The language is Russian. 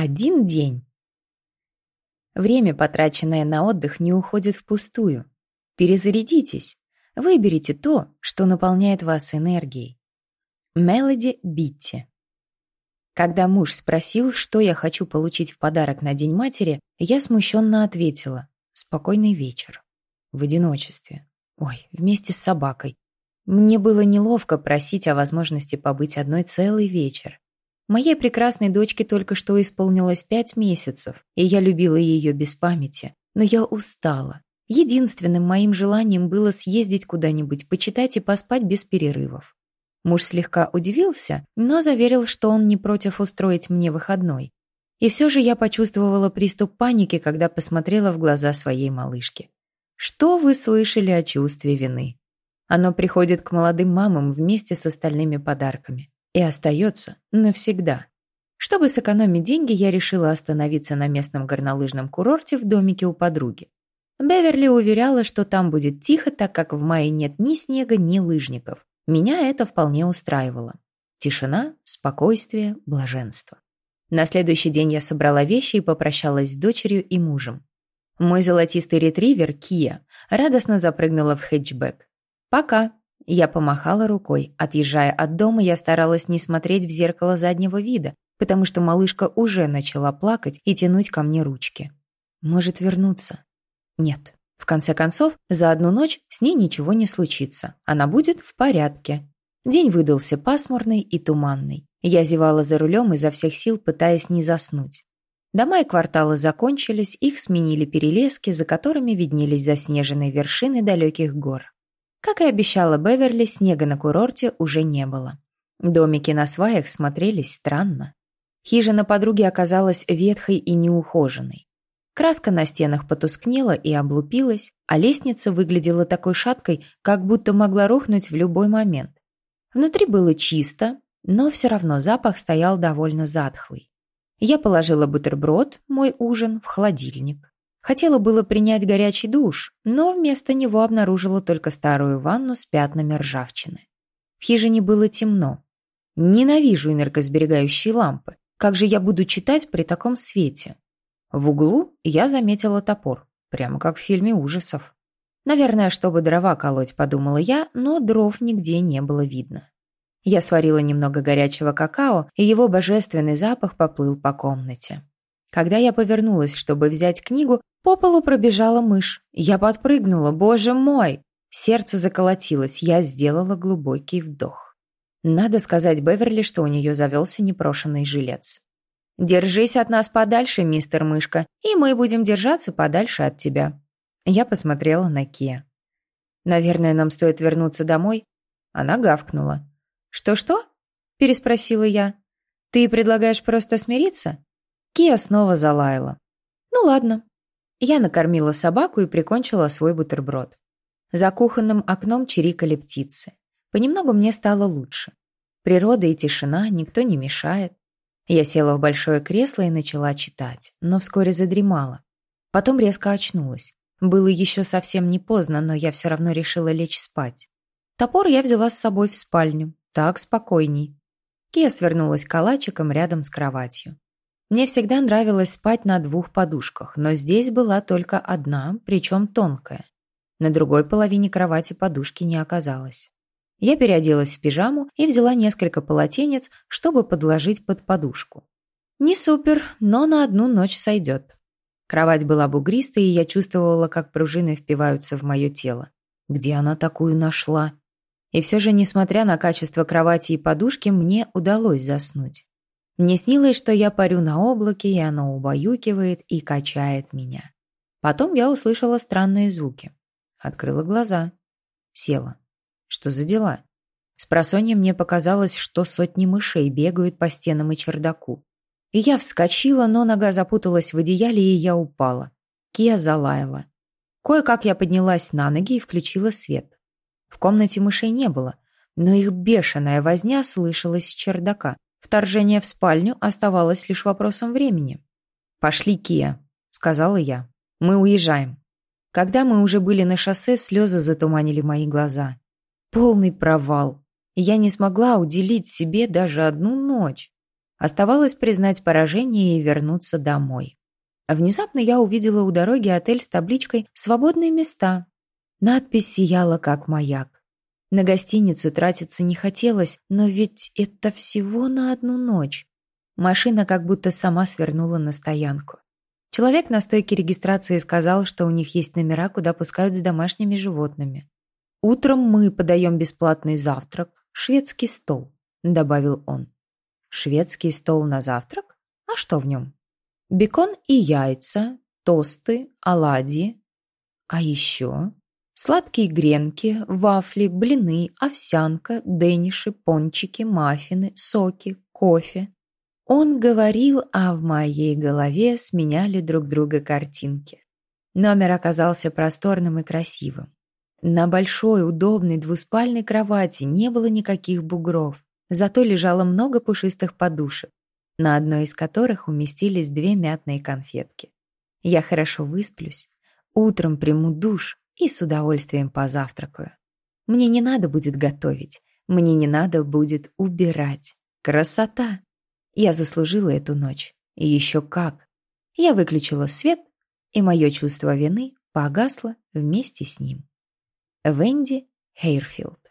Один день. Время, потраченное на отдых, не уходит впустую. Перезарядитесь. Выберите то, что наполняет вас энергией. Мелоди Битти. Когда муж спросил, что я хочу получить в подарок на День матери, я смущенно ответила «Спокойный вечер». В одиночестве. Ой, вместе с собакой. Мне было неловко просить о возможности побыть одной целый вечер. Моей прекрасной дочке только что исполнилось пять месяцев, и я любила ее без памяти. Но я устала. Единственным моим желанием было съездить куда-нибудь, почитать и поспать без перерывов. Муж слегка удивился, но заверил, что он не против устроить мне выходной. И все же я почувствовала приступ паники, когда посмотрела в глаза своей малышки. Что вы слышали о чувстве вины? Оно приходит к молодым мамам вместе с остальными подарками и остается навсегда. Чтобы сэкономить деньги, я решила остановиться на местном горнолыжном курорте в домике у подруги. Беверли уверяла, что там будет тихо, так как в мае нет ни снега, ни лыжников. Меня это вполне устраивало. Тишина, спокойствие, блаженство. На следующий день я собрала вещи и попрощалась с дочерью и мужем. Мой золотистый ретривер, Кия, радостно запрыгнула в хэтчбэк. «Пока», я помахала рукой. Отъезжая от дома, я старалась не смотреть в зеркало заднего вида, потому что малышка уже начала плакать и тянуть ко мне ручки. Может вернуться? Нет. В конце концов, за одну ночь с ней ничего не случится. Она будет в порядке. День выдался пасмурный и туманный. Я зевала за рулем изо всех сил, пытаясь не заснуть. Дома и кварталы закончились, их сменили перелески, за которыми виднелись заснеженные вершины далеких гор. Как и обещала Беверли, снега на курорте уже не было. Домики на сваях смотрелись странно. Хижина подруги оказалась ветхой и неухоженной. Краска на стенах потускнела и облупилась, а лестница выглядела такой шаткой, как будто могла рухнуть в любой момент. Внутри было чисто, но все равно запах стоял довольно затхлый. Я положила бутерброд, мой ужин, в холодильник. Хотела было принять горячий душ, но вместо него обнаружила только старую ванну с пятнами ржавчины. В хижине было темно. Ненавижу энергосберегающие лампы. Как же я буду читать при таком свете? В углу я заметила топор, прямо как в фильме ужасов. Наверное, чтобы дрова колоть, подумала я, но дров нигде не было видно. Я сварила немного горячего какао, и его божественный запах поплыл по комнате. Когда я повернулась, чтобы взять книгу, по полу пробежала мышь. Я подпрыгнула. Боже мой! Сердце заколотилось. Я сделала глубокий вдох. Надо сказать Беверли, что у нее завелся непрошенный жилец. «Держись от нас подальше, мистер Мышка, и мы будем держаться подальше от тебя». Я посмотрела на Кия. «Наверное, нам стоит вернуться домой?» Она гавкнула. «Что-что?» – переспросила я. «Ты предлагаешь просто смириться?» Кия снова залаяла. «Ну ладно». Я накормила собаку и прикончила свой бутерброд. За кухонным окном чирикали птицы. Понемногу мне стало лучше. Природа и тишина, никто не мешает. Я села в большое кресло и начала читать, но вскоре задремала. Потом резко очнулась. Было еще совсем не поздно, но я все равно решила лечь спать. Топор я взяла с собой в спальню. Так спокойней. Кия свернулась калачиком рядом с кроватью. Мне всегда нравилось спать на двух подушках, но здесь была только одна, причем тонкая. На другой половине кровати подушки не оказалось. Я переоделась в пижаму и взяла несколько полотенец, чтобы подложить под подушку. Не супер, но на одну ночь сойдет. Кровать была бугристой, и я чувствовала, как пружины впиваются в мое тело. Где она такую нашла? И все же, несмотря на качество кровати и подушки, мне удалось заснуть. Мне снилось, что я парю на облаке, и оно убаюкивает и качает меня. Потом я услышала странные звуки. Открыла глаза. Села. Что за дела? С просонья мне показалось, что сотни мышей бегают по стенам и чердаку. И я вскочила, но нога запуталась в одеяле, и я упала. Кия залаяла. Кое-как я поднялась на ноги и включила свет. В комнате мышей не было, но их бешеная возня слышалась с чердака. Вторжение в спальню оставалось лишь вопросом времени. «Пошли, Кия», — сказала я. «Мы уезжаем». Когда мы уже были на шоссе, слезы затуманили мои глаза. Полный провал. Я не смогла уделить себе даже одну ночь. Оставалось признать поражение и вернуться домой. Внезапно я увидела у дороги отель с табличкой «Свободные места». Надпись сияла как маяк. На гостиницу тратиться не хотелось, но ведь это всего на одну ночь. Машина как будто сама свернула на стоянку. Человек на стойке регистрации сказал, что у них есть номера, куда пускают с домашними животными. «Утром мы подаем бесплатный завтрак, шведский стол», — добавил он. «Шведский стол на завтрак? А что в нем?» «Бекон и яйца, тосты, оладьи. А еще Сладкие гренки, вафли, блины, овсянка, дениши, пончики, маффины, соки, кофе. Он говорил, а в моей голове сменяли друг друга картинки. Номер оказался просторным и красивым. На большой, удобной двуспальной кровати не было никаких бугров, зато лежало много пушистых подушек, на одной из которых уместились две мятные конфетки. Я хорошо высплюсь, утром приму душ, и с удовольствием позавтракаю. Мне не надо будет готовить, мне не надо будет убирать. Красота! Я заслужила эту ночь. И еще как! Я выключила свет, и мое чувство вины погасло вместе с ним. Венди Хейрфилд